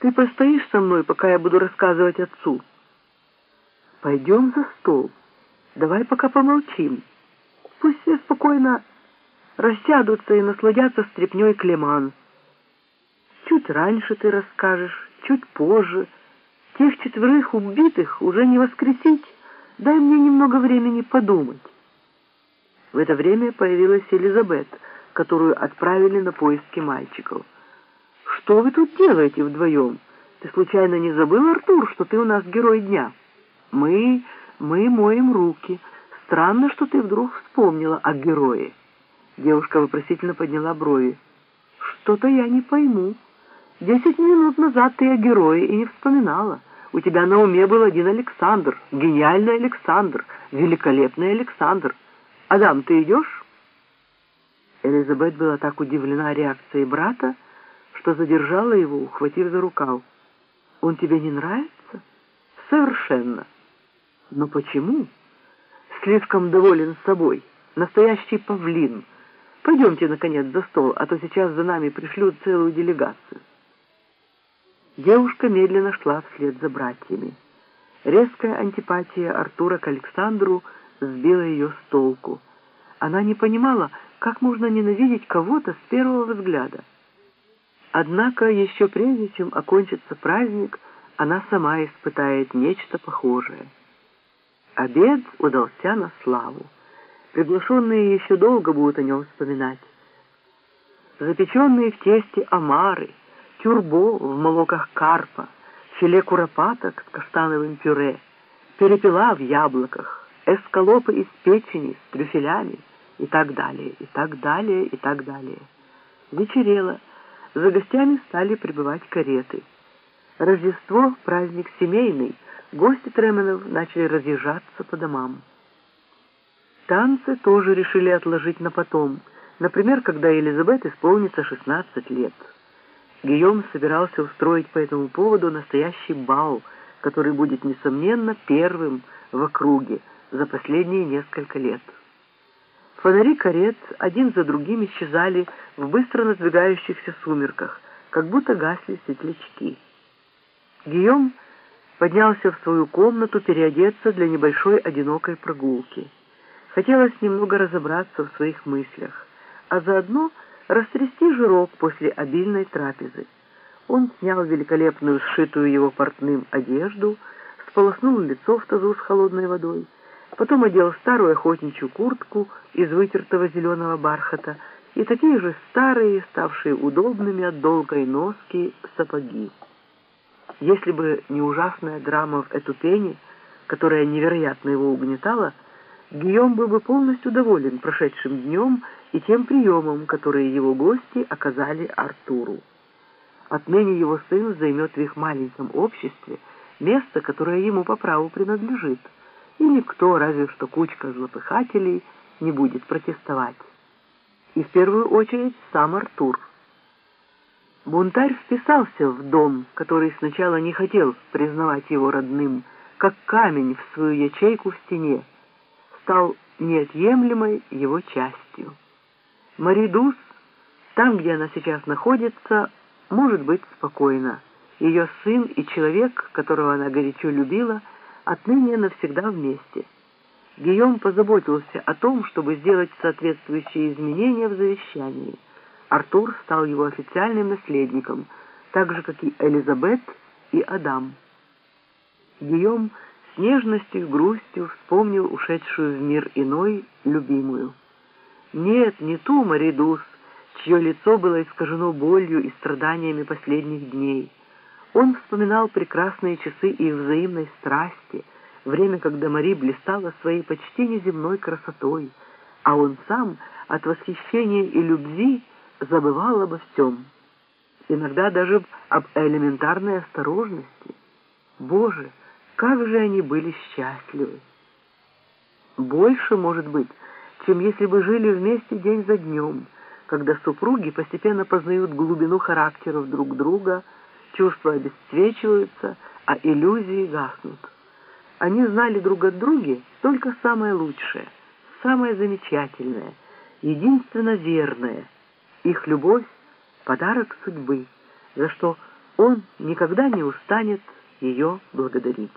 Ты постоишь со мной, пока я буду рассказывать отцу? Пойдем за стол. Давай пока помолчим. Пусть все спокойно рассядутся и насладятся стряпнёй Клеман. Чуть раньше ты расскажешь, чуть позже. Тех четверых убитых уже не воскресить. Дай мне немного времени подумать. В это время появилась Элизабет, которую отправили на поиски мальчиков. «Что вы тут делаете вдвоем? Ты случайно не забыл, Артур, что ты у нас герой дня?» «Мы... мы моем руки. Странно, что ты вдруг вспомнила о герое». Девушка вопросительно подняла брови. «Что-то я не пойму. Десять минут назад ты о герое и не вспоминала. У тебя на уме был один Александр, гениальный Александр, великолепный Александр. Адам, ты идешь?» Элизабет была так удивлена реакцией брата, что задержала его, ухватив за рукав. «Он тебе не нравится?» «Совершенно». «Но почему?» «Слишком доволен собой. Настоящий павлин. Пойдемте, наконец, за стол, а то сейчас за нами пришлют целую делегацию». Девушка медленно шла вслед за братьями. Резкая антипатия Артура к Александру сбила ее с толку. Она не понимала, как можно ненавидеть кого-то с первого взгляда. Однако еще прежде, чем окончится праздник, она сама испытает нечто похожее. Обед удался на славу. Приглашенные еще долго будут о нем вспоминать. Запеченные в тесте омары, тюрбо в молоках карпа, филе куропаток с каштановым пюре, перепела в яблоках, эскалопы из печени с трюфелями и так далее, и так далее, и так далее. Вечерело. За гостями стали прибывать кареты. Рождество — праздник семейный, гости Тременов начали разъезжаться по домам. Танцы тоже решили отложить на потом, например, когда Елизабет исполнится 16 лет. Гийом собирался устроить по этому поводу настоящий бал, который будет, несомненно, первым в округе за последние несколько лет. Фонари карет один за другим исчезали в быстро надвигающихся сумерках, как будто гасли светлячки. Гийом поднялся в свою комнату переодеться для небольшой одинокой прогулки. Хотелось немного разобраться в своих мыслях, а заодно растрясти жирок после обильной трапезы. Он снял великолепную сшитую его портным одежду, сполоснул лицо в тазу с холодной водой, потом одел старую охотничью куртку из вытертого зеленого бархата и такие же старые, ставшие удобными от долгой носки, сапоги. Если бы не ужасная драма в Этупене, которая невероятно его угнетала, Гийом был бы полностью доволен прошедшим днем и тем приемом, которые его гости оказали Артуру. Отныне его сын займет в их маленьком обществе место, которое ему по праву принадлежит, и никто, разве что кучка злопыхателей, не будет протестовать. И в первую очередь сам Артур. Бунтарь вписался в дом, который сначала не хотел признавать его родным, как камень в свою ячейку в стене, стал неотъемлемой его частью. Маридус, там, где она сейчас находится, может быть спокойна. Ее сын и человек, которого она горячо любила, отныне навсегда вместе. Гийом позаботился о том, чтобы сделать соответствующие изменения в завещании. Артур стал его официальным наследником, так же, как и Элизабет и Адам. Гийом с нежностью и грустью вспомнил ушедшую в мир иной любимую. Нет, не ту Маридус, чье лицо было искажено болью и страданиями последних дней. Он вспоминал прекрасные часы их взаимной страсти, время, когда Мари блистала своей почти неземной красотой, а он сам от восхищения и любви забывал обо всем, иногда даже об элементарной осторожности. Боже, как же они были счастливы! Больше, может быть, чем если бы жили вместе день за днем, когда супруги постепенно познают глубину характеров друг друга, чувства обесцвечиваются, а иллюзии гаснут. Они знали друг от друга только самое лучшее, самое замечательное, единственно верное. Их любовь — подарок судьбы, за что он никогда не устанет ее благодарить.